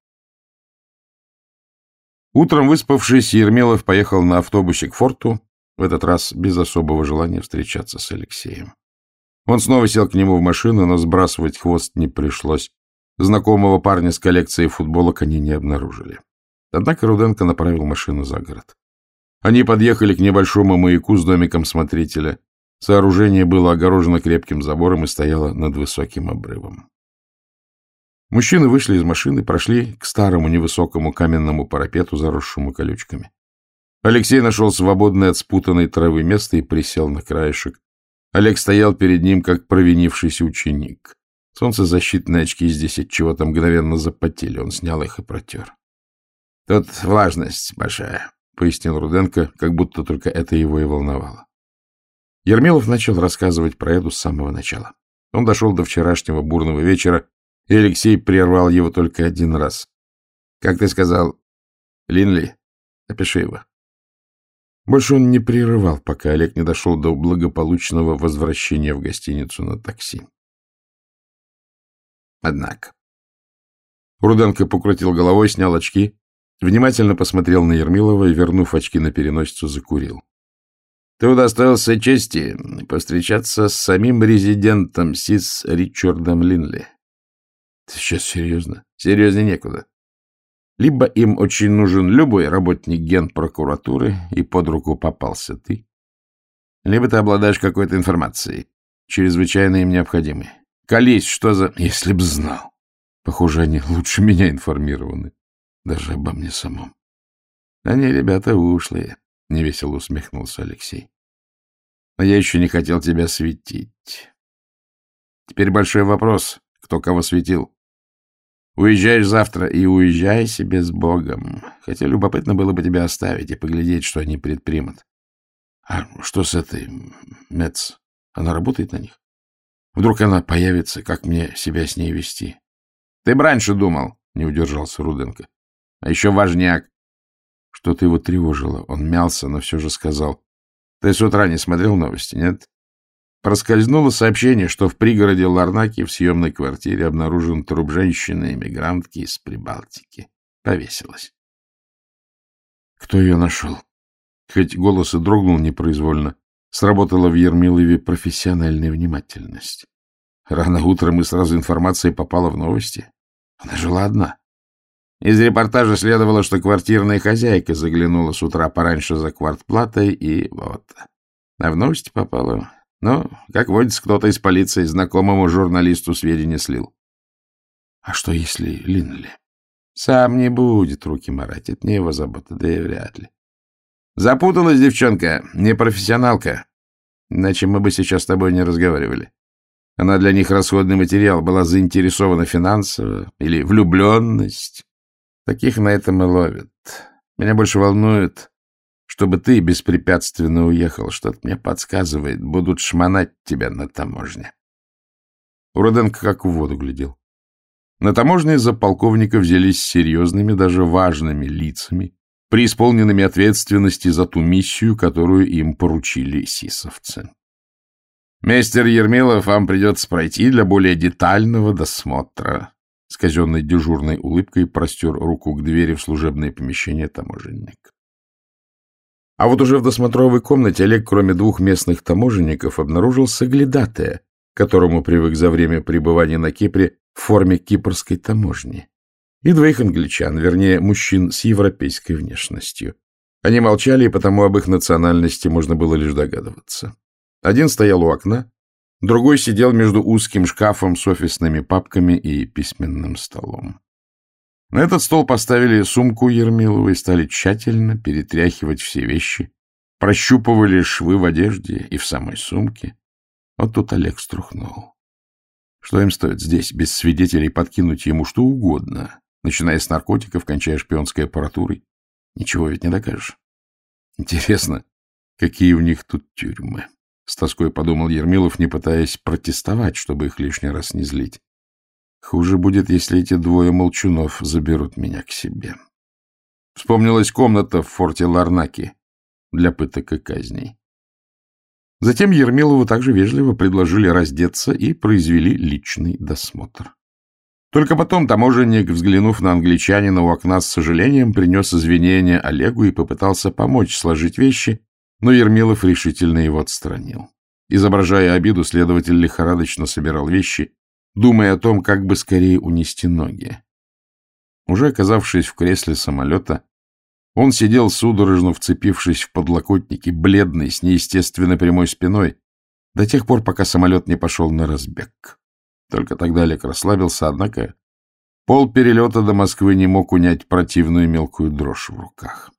Утром выспавшись, Ермилов поехал на автобусе к форту, в этот раз без особого желания встречаться с Алексеем. Он снова сел к нему в машину, но сбрасывать хвост не пришлось. Знакомого парня с коллекцией футболок они не обнаружили. Однако Руденко направил машину за город. Они подъехали к небольшому маяку с домиком смотрителя. Сооружение было огорожено крепким забором и стояло над высоким обрывом. Мужчины вышли из машины, прошли к старому невысокому каменному парапету, заросшему колючками. Алексей нашел свободное от спутанной травы место и присел на краешек. Олег стоял перед ним, как провинившийся ученик. Солнцезащитные очки здесь от чего-то мгновенно запотели. Он снял их и протер. — Тут влажность большая, — пояснил Руденко, как будто только это его и волновало. Ермилов начал рассказывать про Эду с самого начала. Он дошел до вчерашнего бурного вечера, и Алексей прервал его только один раз. — Как ты сказал, Линли? Опиши его. Больше он не прерывал, пока Олег не дошел до благополучного возвращения в гостиницу на такси. Однако. Руденко покрутил головой, снял очки, внимательно посмотрел на Ермилова и, вернув очки на переносицу, закурил. — Ты удостоился чести повстречаться с самим резидентом СИС Ричардом Линли. — Ты сейчас серьезно? — Серьезнее некуда. Либо им очень нужен любой работник генпрокуратуры, и под руку попался ты, либо ты обладаешь какой-то информацией, чрезвычайно им необходимой. Колись, что за... Если б знал. Похоже, они лучше меня информированы. Даже обо мне самом. Они ребята ушлые, — невесело усмехнулся Алексей. Но я еще не хотел тебя светить. Теперь большой вопрос, кто кого светил. Уезжаешь завтра и уезжай себе с Богом. Хотя любопытно было бы тебя оставить и поглядеть, что они предпримут. А что с этой Мец? Она работает на них? Вдруг она появится, как мне себя с ней вести? Ты бы раньше думал, — не удержался Руденко. А еще важняк. Что-то его тревожило. Он мялся, но все же сказал. Ты с утра не смотрел новости, нет? Проскользнуло сообщение, что в пригороде Ларнаки в съемной квартире обнаружен труп женщины-эмигрантки из Прибалтики. Повесилась. Кто ее нашел? Хоть голос и дрогнул непроизвольно, сработала в Ермилове профессиональная внимательность. Рано утром и сразу информация попала в новости. Она жила одна. Из репортажа следовало, что квартирная хозяйка заглянула с утра пораньше за квартплатой, и вот. А новости попала Но, как водится, кто-то из полиции знакомому журналисту сведения слил. А что, если Линли? Сам не будет руки марать, это не его забота, да и вряд ли. Запуталась девчонка, не профессионалка. Иначе мы бы сейчас с тобой не разговаривали. Она для них расходный материал, была заинтересована финансово или влюбленность. Таких на этом и ловят. Меня больше волнует, чтобы ты беспрепятственно уехал. Что-то мне подсказывает, будут шмонать тебя на таможне. Уроденко как в воду глядел. На таможне за полковника взялись серьезными, даже важными лицами, преисполненными ответственности за ту миссию, которую им поручили сисовцы. «Мистер Ермилов, вам придется пройти для более детального досмотра», с казенной дежурной улыбкой простер руку к двери в служебное помещение таможенник. А вот уже в досмотровой комнате Олег, кроме двух местных таможенников, обнаружил соглядатая, которому привык за время пребывания на Кипре в форме кипрской таможни, и двоих англичан, вернее, мужчин с европейской внешностью. Они молчали, и потому об их национальности можно было лишь догадываться. Один стоял у окна, другой сидел между узким шкафом с офисными папками и письменным столом. На этот стол поставили сумку Ермилова и стали тщательно перетряхивать все вещи, прощупывали швы в одежде и в самой сумке. Вот тут Олег струхнул. Что им стоит здесь, без свидетелей, подкинуть ему что угодно, начиная с наркотиков, кончая шпионской аппаратурой? Ничего ведь не докажешь. Интересно, какие у них тут тюрьмы? С тоской подумал Ермилов, не пытаясь протестовать, чтобы их лишний раз не злить. Хуже будет, если эти двое молчунов заберут меня к себе. Вспомнилась комната в форте Ларнаки для пыток и казней. Затем Ермилову также вежливо предложили раздеться и произвели личный досмотр. Только потом таможенник, взглянув на англичанина у окна с сожалением, принес извинения Олегу и попытался помочь сложить вещи, но Ермилов решительно его отстранил. Изображая обиду, следователь лихорадочно собирал вещи, думая о том, как бы скорее унести ноги. Уже оказавшись в кресле самолета, он сидел судорожно вцепившись в подлокотники, бледный, с неестественно прямой спиной, до тех пор, пока самолет не пошел на разбег. Только тогда Олег расслабился, однако пол перелета до Москвы не мог унять противную мелкую дрожь в руках.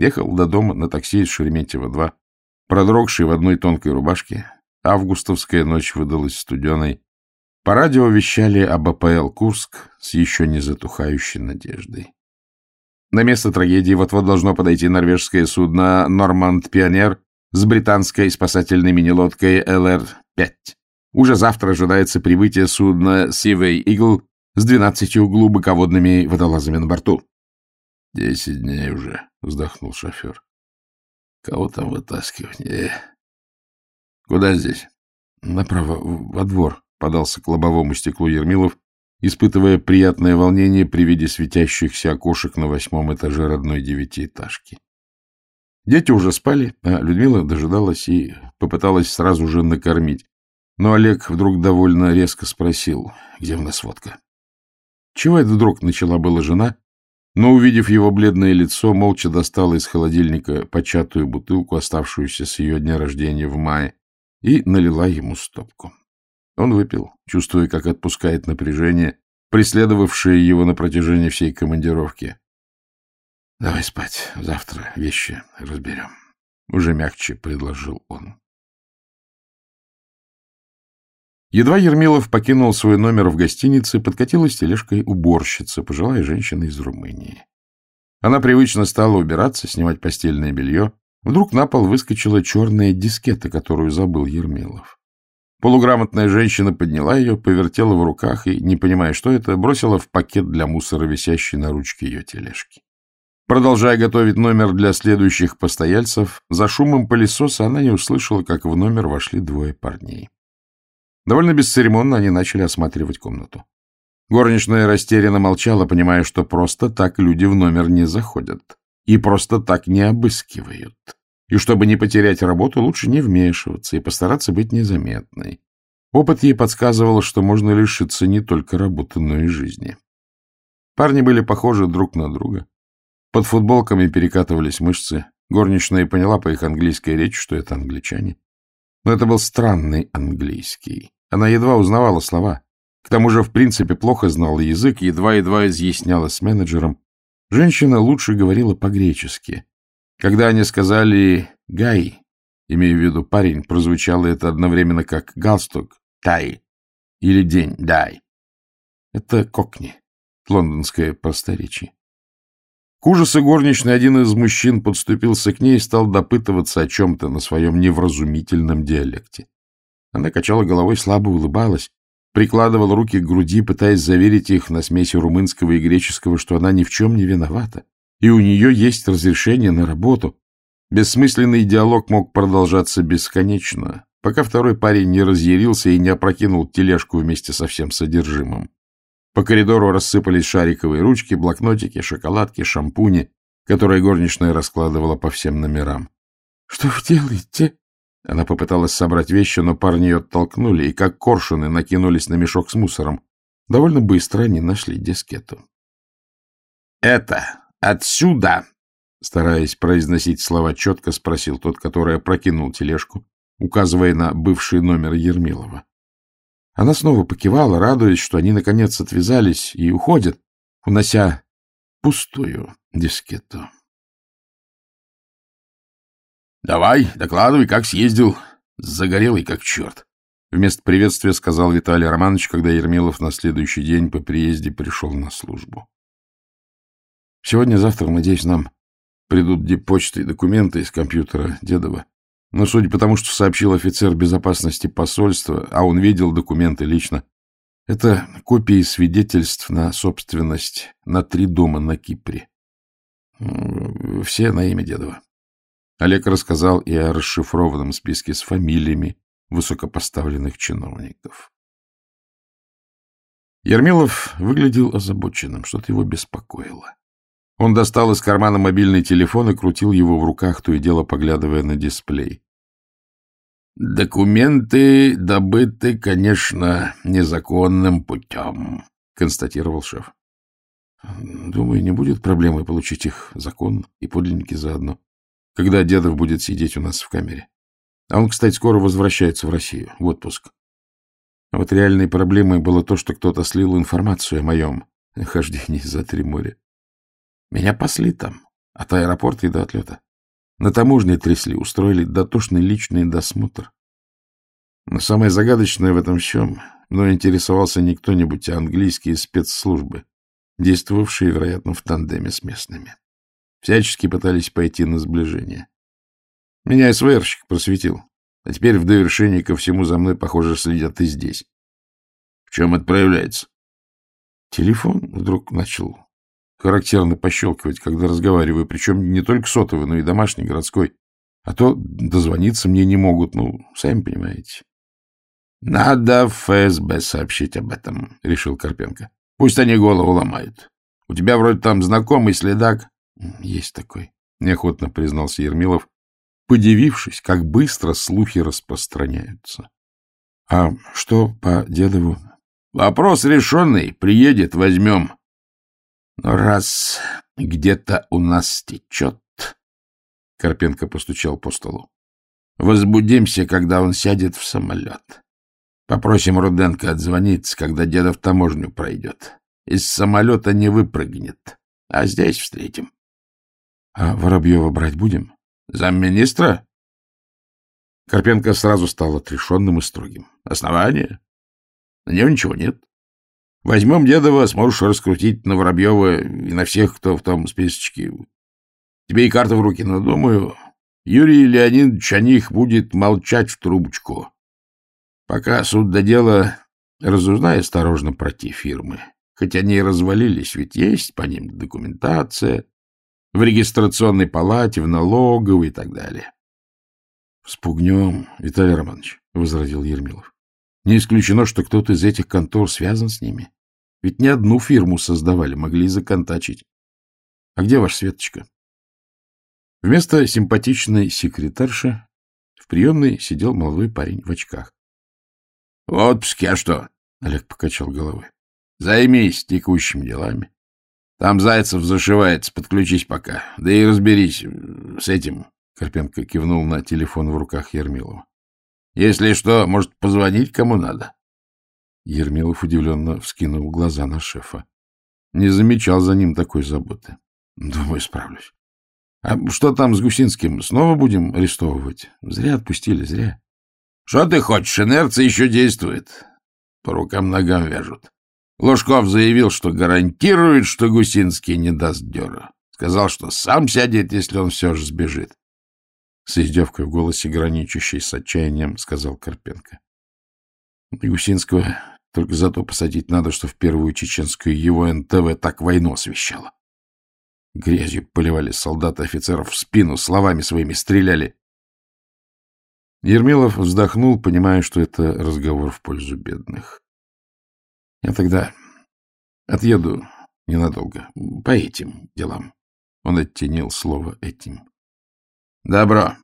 Ехал до дома на такси из Шереметьево-2, продрогший в одной тонкой рубашке. Августовская ночь выдалась студеной. По радио вещали об АПЛ «Курск» с еще не затухающей надеждой. На место трагедии вот-вот должно подойти норвежское судно «Норманд Пионер» с британской спасательной мини-лодкой ЛР-5. Уже завтра ожидается прибытие судна «Сивей Игл» с двенадцатью глубоководными водолазами на борту. — Десять дней уже, — вздохнул шофер. — Кого там вытаскивать? Э. Куда здесь? — Направо, во двор, — подался к лобовому стеклу Ермилов, испытывая приятное волнение при виде светящихся окошек на восьмом этаже родной девятиэтажки. Дети уже спали, а Людмила дожидалась и попыталась сразу же накормить. Но Олег вдруг довольно резко спросил, где у нас водка. Чего это вдруг начала была жена, но, увидев его бледное лицо, молча достала из холодильника початую бутылку, оставшуюся с ее дня рождения в мае, и налила ему стопку. Он выпил, чувствуя, как отпускает напряжение, преследовавшее его на протяжении всей командировки. — Давай спать, завтра вещи разберем, — уже мягче предложил он. Едва Ермилов покинул свой номер в гостинице, подкатилась тележкой уборщица, пожилая женщина из Румынии. Она привычно стала убираться, снимать постельное белье. Вдруг на пол выскочила черная дискета, которую забыл Ермилов. Полуграмотная женщина подняла ее, повертела в руках и, не понимая, что это, бросила в пакет для мусора, висящий на ручке ее тележки. Продолжая готовить номер для следующих постояльцев, за шумом пылесоса она не услышала, как в номер вошли двое парней. Довольно бесцеремонно они начали осматривать комнату. Горничная растерянно молчала, понимая, что просто так люди в номер не заходят и просто так не обыскивают. И чтобы не потерять работу, лучше не вмешиваться и постараться быть незаметной. Опыт ей подсказывал, что можно лишиться не только работы, но и жизни. Парни были похожи друг на друга. Под футболками перекатывались мышцы. Горничная поняла по их английской речи, что это англичане. Но это был странный английский. Она едва узнавала слова. К тому же, в принципе, плохо знала язык, едва-едва изъясняла с менеджером. Женщина лучше говорила по-гречески. Когда они сказали «гай», имея в виду парень, прозвучало это одновременно как «галстук», «тай» или «день», «дай». Это кокни, лондонское просторечие. К ужасу горничной один из мужчин подступился к ней и стал допытываться о чем-то на своем невразумительном диалекте. Она качала головой, слабо улыбалась, прикладывала руки к груди, пытаясь заверить их на смеси румынского и греческого, что она ни в чем не виновата, и у нее есть разрешение на работу. Бессмысленный диалог мог продолжаться бесконечно, пока второй парень не разъярился и не опрокинул тележку вместе со всем содержимым. По коридору рассыпались шариковые ручки, блокнотики, шоколадки, шампуни, которые горничная раскладывала по всем номерам. — Что вы делаете? Она попыталась собрать вещи, но парни ее оттолкнули и, как коршуны, накинулись на мешок с мусором. Довольно быстро они нашли дискету. — Это отсюда! Стараясь произносить слова четко, спросил тот, который опрокинул тележку, указывая на бывший номер Ермилова. Она снова покивала, радуясь, что они наконец отвязались и уходят, унося пустую дискету. — Давай, докладывай, как съездил. Загорелый как черт. Вместо приветствия сказал Виталий Романович, когда Ермилов на следующий день по приезде пришел на службу. — Сегодня-завтра, надеюсь, нам придут дипочты и документы из компьютера Дедова. Но судя по тому, что сообщил офицер безопасности посольства, а он видел документы лично, это копии свидетельств на собственность на три дома на Кипре. Все на имя Дедова. Олег рассказал и о расшифрованном списке с фамилиями высокопоставленных чиновников. Ермилов выглядел озабоченным, что-то его беспокоило. Он достал из кармана мобильный телефон и крутил его в руках, то и дело поглядывая на дисплей. «Документы добыты, конечно, незаконным путем», — констатировал шеф. «Думаю, не будет проблемы получить их законно и подлинники заодно, когда Дедов будет сидеть у нас в камере. А он, кстати, скоро возвращается в Россию, в отпуск. А вот реальной проблемой было то, что кто-то слил информацию о моем хождении за три моря. Меня пасли там, от аэропорта и до отлета. На таможне трясли, устроили дотошный личный досмотр. Но самое загадочное в этом всем, но интересовался не кто-нибудь, а английские спецслужбы, действовавшие, вероятно, в тандеме с местными. Всячески пытались пойти на сближение. Меня СВРщик просветил, а теперь в довершении ко всему за мной, похоже, следят и здесь. В чем это проявляется? Телефон вдруг начал характерно пощелкивать, когда разговариваю, причем не только сотовый, но и домашний, городской. А то дозвониться мне не могут, ну, сами понимаете. — Надо ФСБ сообщить об этом, — решил Карпенко. — Пусть они голову ломают. У тебя вроде там знакомый следак. — Есть такой, — неохотно признался Ермилов, подивившись, как быстро слухи распространяются. — А что по Дедову? — Вопрос решенный. Приедет, возьмем. Но раз где-то у нас течет... Карпенко постучал по столу. Возбудимся, когда он сядет в самолет. Попросим Руденко отзвониться, когда деда в таможню пройдет. Из самолета не выпрыгнет. А здесь встретим. А Воробьева брать будем? Замминистра? Карпенко сразу стал отрешенным и строгим. Основание? На него ничего нет. Возьмем Дедова, сможешь раскрутить на Воробьева и на всех, кто в том списочке. Тебе и карта в руки, но, думаю, Юрий Леонидович о них будет молчать в трубочку. Пока суд до дела, разузнай осторожно про те фирмы. Хоть они и развалились, ведь есть по ним документация в регистрационной палате, в налоговой и так далее. — Спугнем, Виталий Романович, — возразил Ермилов. Не исключено, что кто-то из этих контор связан с ними. Ведь не одну фирму создавали, могли законтачить. А где ваш Светочка? Вместо симпатичной секретарши в приемной сидел молодой парень в очках. — В отпуске, а что? — Олег покачал головой. — Займись текущими делами. Там Зайцев зашивается, подключись пока. Да и разберись с этим. Карпенко кивнул на телефон в руках Ермилова. Если что, может, позвонить кому надо. Ермилов удивленно вскинул глаза на шефа. Не замечал за ним такой заботы. Думаю, справлюсь. А что там с Гусинским? Снова будем арестовывать? Зря отпустили, зря. Что ты хочешь? Инерция еще действует. По рукам-ногам вяжут. Ложков заявил, что гарантирует, что Гусинский не даст дёра. Сказал, что сам сядет, если он все же сбежит. С издевкой в голосе, граничащей с отчаянием, сказал Карпенко. Гусинского только зато посадить надо, что в первую чеченскую его НТВ так войну освещало. Грязью поливали солдаты офицеров в спину, словами своими стреляли. Ермилов вздохнул, понимая, что это разговор в пользу бедных. Я тогда отъеду ненадолго, по этим делам. Он оттенил слово «этим». — Добро.